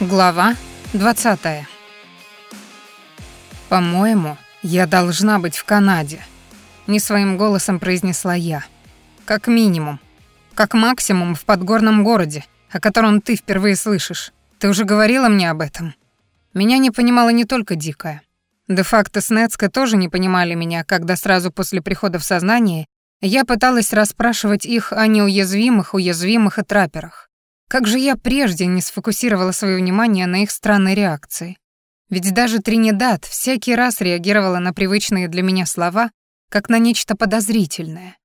Глава 20. По-моему, я должна быть в Канаде, не своим голосом произнесла я. Как минимум, как максимум в подгорном городе, о котором ты впервые слышишь. Ты уже говорила мне об этом. Меня не понимала не только Дикая. Де-факто с тоже не понимали меня, когда сразу после прихода в сознание я пыталась расспрашивать их о неуязвимых, уязвимых и траперах. Как же я прежде не сфокусировала свое внимание на их странной реакции? Ведь даже Тринидад всякий раз реагировала на привычные для меня слова, как на нечто подозрительное.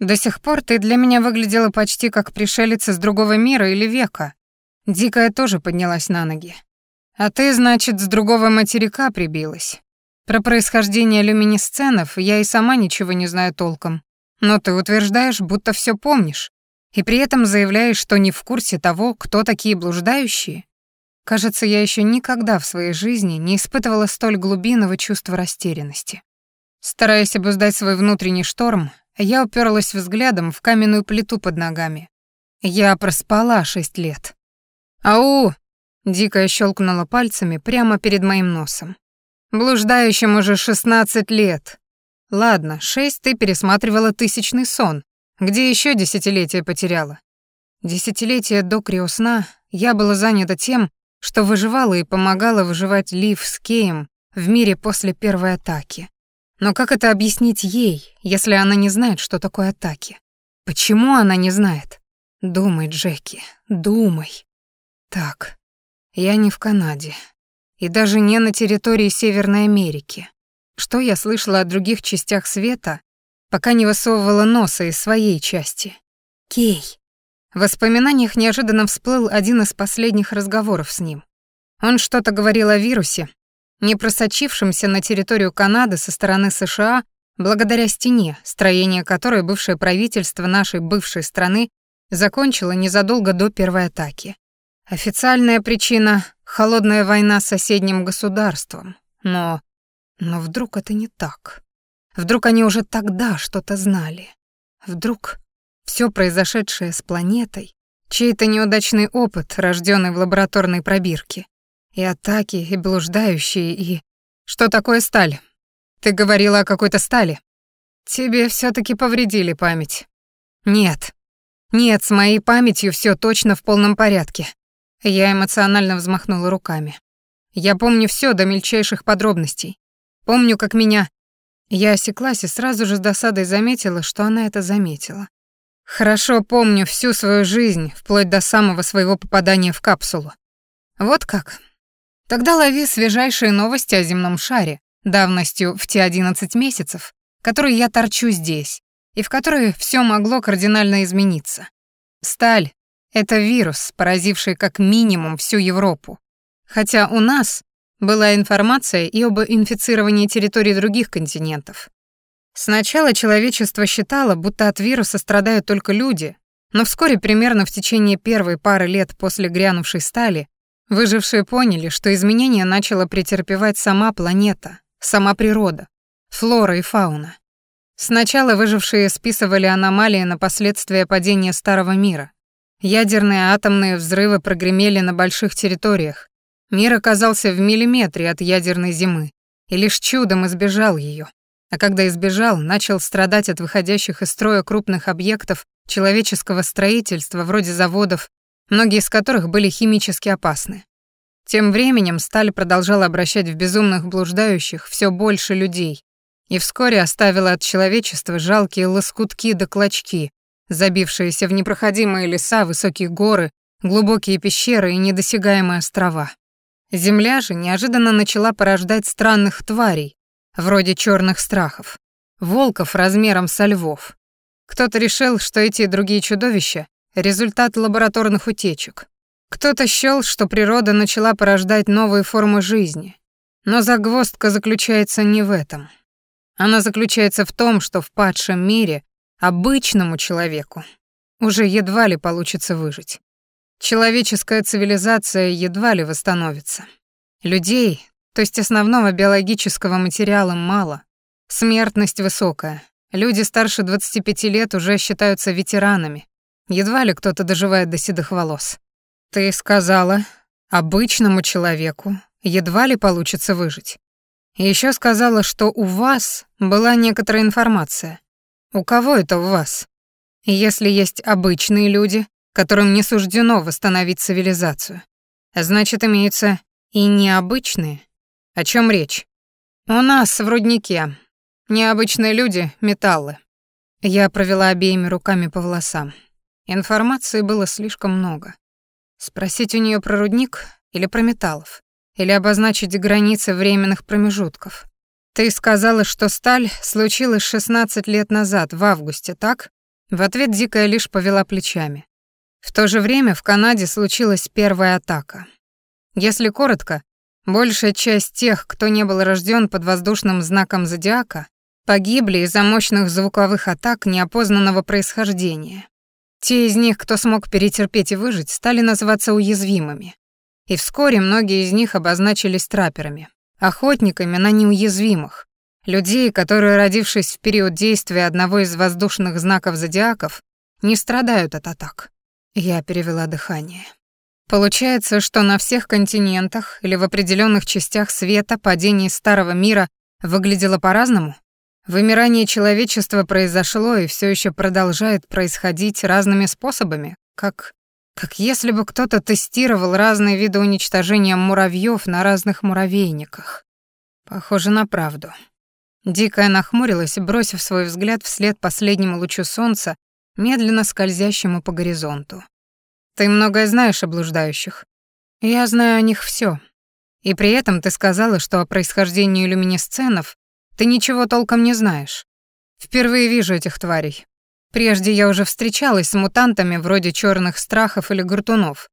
До сих пор ты для меня выглядела почти как пришелец из другого мира или века. Дикая тоже поднялась на ноги. А ты, значит, с другого материка прибилась. Про происхождение люминесценов я и сама ничего не знаю толком. Но ты утверждаешь, будто все помнишь и при этом заявляешь, что не в курсе того, кто такие блуждающие? Кажется, я еще никогда в своей жизни не испытывала столь глубинного чувства растерянности. Стараясь обуздать свой внутренний шторм, я уперлась взглядом в каменную плиту под ногами. Я проспала шесть лет. «Ау!» — дико щелкнула пальцами прямо перед моим носом. «Блуждающим уже шестнадцать лет. Ладно, шесть ты пересматривала тысячный сон, где еще десятилетия потеряла? Десятилетия до криосна я была занята тем, что выживала и помогала выживать Лив с Кеем в мире после первой атаки. Но как это объяснить ей, если она не знает, что такое атаки? Почему она не знает? Думай, Джеки, думай. Так, я не в Канаде. И даже не на территории Северной Америки. Что я слышала о других частях света, пока не высовывала носа из своей части. Кей. В воспоминаниях неожиданно всплыл один из последних разговоров с ним. Он что-то говорил о вирусе, не просочившемся на территорию Канады со стороны США благодаря стене, строение которой бывшее правительство нашей бывшей страны закончило незадолго до первой атаки. Официальная причина — холодная война с соседним государством. Но... но вдруг это не так? Вдруг они уже тогда что-то знали. Вдруг все произошедшее с планетой — чей-то неудачный опыт, рожденный в лабораторной пробирке. И атаки, и блуждающие, и... Что такое сталь? Ты говорила о какой-то стали? Тебе все таки повредили память. Нет. Нет, с моей памятью все точно в полном порядке. Я эмоционально взмахнула руками. Я помню все до мельчайших подробностей. Помню, как меня я осеклась и сразу же с досадой заметила, что она это заметила. Хорошо помню всю свою жизнь, вплоть до самого своего попадания в капсулу. Вот как. Тогда лови свежайшие новости о земном шаре, давностью в те 11 месяцев, которые я торчу здесь, и в которые все могло кардинально измениться. Сталь — это вирус, поразивший как минимум всю Европу. Хотя у нас, была информация и об инфицировании территорий других континентов. Сначала человечество считало, будто от вируса страдают только люди, но вскоре, примерно в течение первой пары лет после грянувшей стали, выжившие поняли, что изменения начала претерпевать сама планета, сама природа, флора и фауна. Сначала выжившие списывали аномалии на последствия падения старого мира. Ядерные атомные взрывы прогремели на больших территориях, Мир оказался в миллиметре от ядерной зимы и лишь чудом избежал ее. А когда избежал, начал страдать от выходящих из строя крупных объектов человеческого строительства, вроде заводов, многие из которых были химически опасны. Тем временем сталь продолжала обращать в безумных блуждающих все больше людей и вскоре оставила от человечества жалкие лоскутки да клочки, забившиеся в непроходимые леса, высокие горы, глубокие пещеры и недосягаемые острова. Земля же неожиданно начала порождать странных тварей, вроде черных страхов, волков размером со львов. Кто-то решил, что эти и другие чудовища — результат лабораторных утечек. Кто-то счёл, что природа начала порождать новые формы жизни. Но загвоздка заключается не в этом. Она заключается в том, что в падшем мире обычному человеку уже едва ли получится выжить. Человеческая цивилизация едва ли восстановится. Людей, то есть основного биологического материала, мало. Смертность высокая. Люди старше 25 лет уже считаются ветеранами. Едва ли кто-то доживает до седых волос. Ты сказала, Обычному человеку едва ли получится выжить. Еще сказала, что у вас была некоторая информация. У кого это у вас? Если есть обычные люди, которым не суждено восстановить цивилизацию, значит, имеются и необычные. О чем речь? У нас в руднике необычные люди — металлы. Я провела обеими руками по волосам. Информации было слишком много. Спросить у нее про рудник или про металлов? Или обозначить границы временных промежутков? Ты сказала, что сталь случилась 16 лет назад, в августе, так? В ответ Дикая лишь повела плечами. В то же время в Канаде случилась первая атака. Если коротко, большая часть тех, кто не был рожден под воздушным знаком зодиака, погибли из-за мощных звуковых атак неопознанного происхождения. Те из них, кто смог перетерпеть и выжить, стали называться уязвимыми. И вскоре многие из них обозначились трапперами, охотниками на неуязвимых, людей, которые, родившись в период действия одного из воздушных знаков зодиаков, не страдают от атак. Я перевела дыхание. Получается, что на всех континентах или в определенных частях света падение старого мира выглядело по-разному? Вымирание человечества произошло и все еще продолжает происходить разными способами, как как если бы кто-то тестировал разные виды уничтожения муравьев на разных муравейниках. Похоже на правду. Дикая нахмурилась, бросив свой взгляд вслед последнему лучу солнца, медленно скользящему по горизонту. «Ты многое знаешь о блуждающих. Я знаю о них все. И при этом ты сказала, что о происхождении люминесценов ты ничего толком не знаешь. Впервые вижу этих тварей. Прежде я уже встречалась с мутантами вроде черных страхов или гуртунов,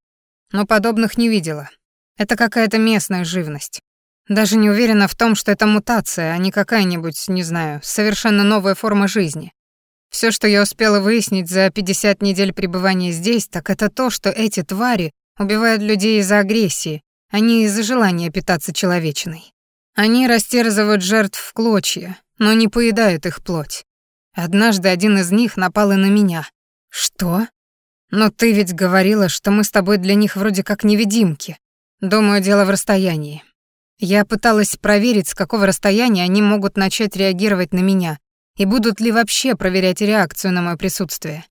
но подобных не видела. Это какая-то местная живность. Даже не уверена в том, что это мутация, а не какая-нибудь, не знаю, совершенно новая форма жизни. Все, что я успела выяснить за 50 недель пребывания здесь, так это то, что эти твари убивают людей из-за агрессии, а не из-за желания питаться человечиной. Они растерзывают жертв в клочья, но не поедают их плоть. Однажды один из них напал и на меня. Что? Но ты ведь говорила, что мы с тобой для них вроде как невидимки. Думаю, дело в расстоянии. Я пыталась проверить, с какого расстояния они могут начать реагировать на меня, и будут ли вообще проверять реакцию на мое присутствие.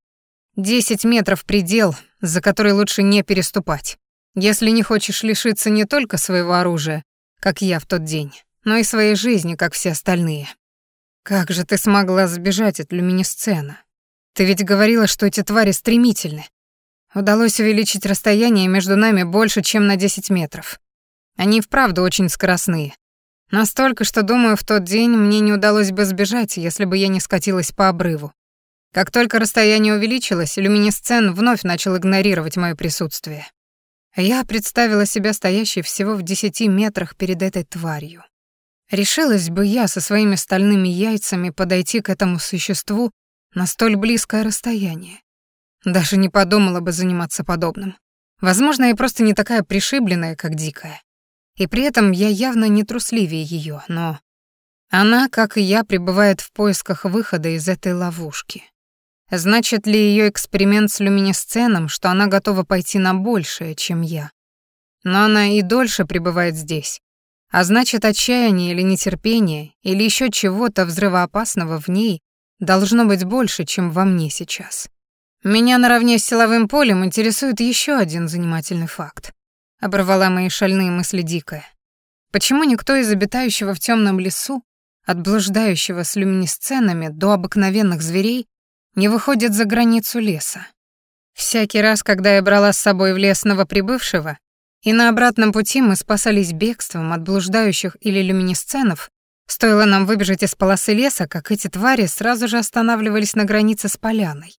Десять метров — предел, за который лучше не переступать. Если не хочешь лишиться не только своего оружия, как я в тот день, но и своей жизни, как все остальные. Как же ты смогла сбежать от люминесцена? Ты ведь говорила, что эти твари стремительны. Удалось увеличить расстояние между нами больше, чем на 10 метров. Они вправду очень скоростные. Настолько, что, думаю, в тот день мне не удалось бы сбежать, если бы я не скатилась по обрыву. Как только расстояние увеличилось, люминесцен вновь начал игнорировать моё присутствие. Я представила себя стоящей всего в десяти метрах перед этой тварью. Решилась бы я со своими стальными яйцами подойти к этому существу на столь близкое расстояние. Даже не подумала бы заниматься подобным. Возможно, я просто не такая пришибленная, как дикая. И при этом я явно не трусливее ее, но... Она, как и я, пребывает в поисках выхода из этой ловушки. Значит ли ее эксперимент с люминесценом, что она готова пойти на большее, чем я? Но она и дольше пребывает здесь. А значит, отчаяние или нетерпение, или еще чего-то взрывоопасного в ней должно быть больше, чем во мне сейчас. Меня наравне с силовым полем интересует еще один занимательный факт. Оборвала мои шальные мысли дикая. Почему никто из обитающего в темном лесу, от блуждающего с люминесценами до обыкновенных зверей, не выходит за границу леса. Всякий раз, когда я брала с собой в лес новоприбывшего, и на обратном пути мы спасались бегством от блуждающих или люминесценов, стоило нам выбежать из полосы леса, как эти твари сразу же останавливались на границе с поляной.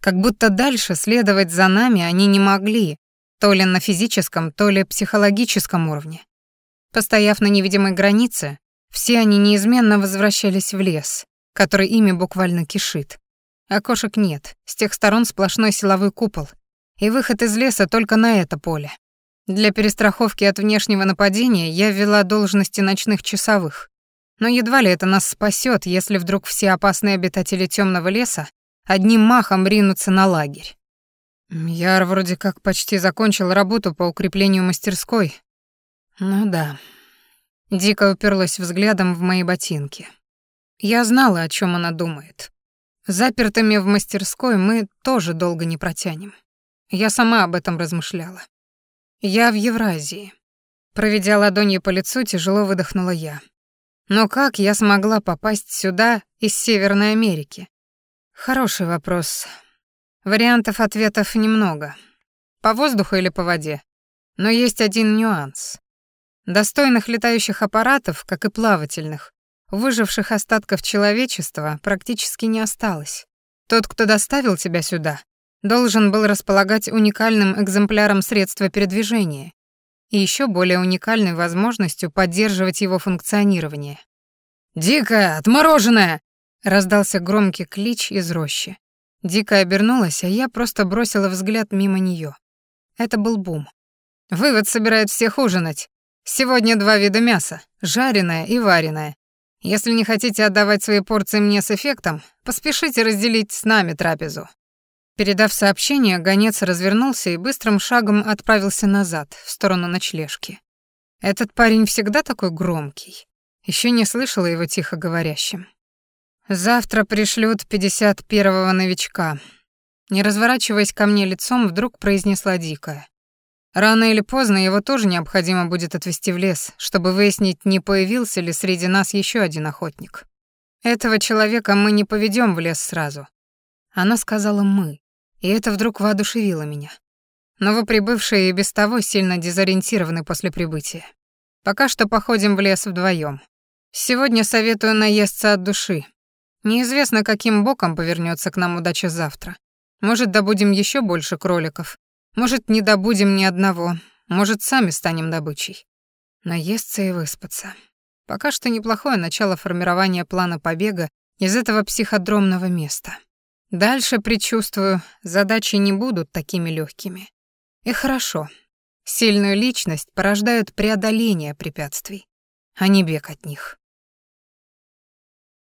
Как будто дальше следовать за нами они не могли, то ли на физическом, то ли психологическом уровне. Постояв на невидимой границе, все они неизменно возвращались в лес, который ими буквально кишит. Окошек нет, с тех сторон сплошной силовой купол, и выход из леса только на это поле. Для перестраховки от внешнего нападения я ввела должности ночных часовых. Но едва ли это нас спасет, если вдруг все опасные обитатели темного леса одним махом ринутся на лагерь. Я вроде как почти закончил работу по укреплению мастерской. Ну да. Дико уперлась взглядом в мои ботинки. Я знала, о чем она думает. Запертыми в мастерской мы тоже долго не протянем. Я сама об этом размышляла. Я в Евразии. Проведя ладонью по лицу, тяжело выдохнула я. Но как я смогла попасть сюда из Северной Америки? Хороший вопрос. Вариантов ответов немного. По воздуху или по воде. Но есть один нюанс. Достойных летающих аппаратов, как и плавательных, выживших остатков человечества практически не осталось. Тот, кто доставил тебя сюда, должен был располагать уникальным экземпляром средства передвижения и еще более уникальной возможностью поддерживать его функционирование. «Дикая, отмороженная!» — раздался громкий клич из рощи. Дикая обернулась, а я просто бросила взгляд мимо нее. Это был бум. «Вывод собирает всех ужинать. Сегодня два вида мяса — жареное и вареное. Если не хотите отдавать свои порции мне с эффектом, поспешите разделить с нами трапезу». Передав сообщение, гонец развернулся и быстрым шагом отправился назад, в сторону ночлежки. Этот парень всегда такой громкий. Еще не слышала его тихо говорящим. Завтра пришлют пятьдесят первого новичка. Не разворачиваясь ко мне лицом, вдруг произнесла дикая. Рано или поздно его тоже необходимо будет отвезти в лес, чтобы выяснить, не появился ли среди нас еще один охотник. Этого человека мы не поведем в лес сразу. Она сказала «мы», и это вдруг воодушевило меня. Новоприбывшие и без того сильно дезориентированы после прибытия. Пока что походим в лес вдвоем. Сегодня советую наесться от души. Неизвестно, каким боком повернется к нам удача завтра. Может, добудем еще больше кроликов. Может, не добудем ни одного. Может, сами станем добычей. Наесться и выспаться. Пока что неплохое начало формирования плана побега из этого психодромного места. Дальше, предчувствую, задачи не будут такими легкими. И хорошо. Сильную личность порождают преодоление препятствий, а не бег от них.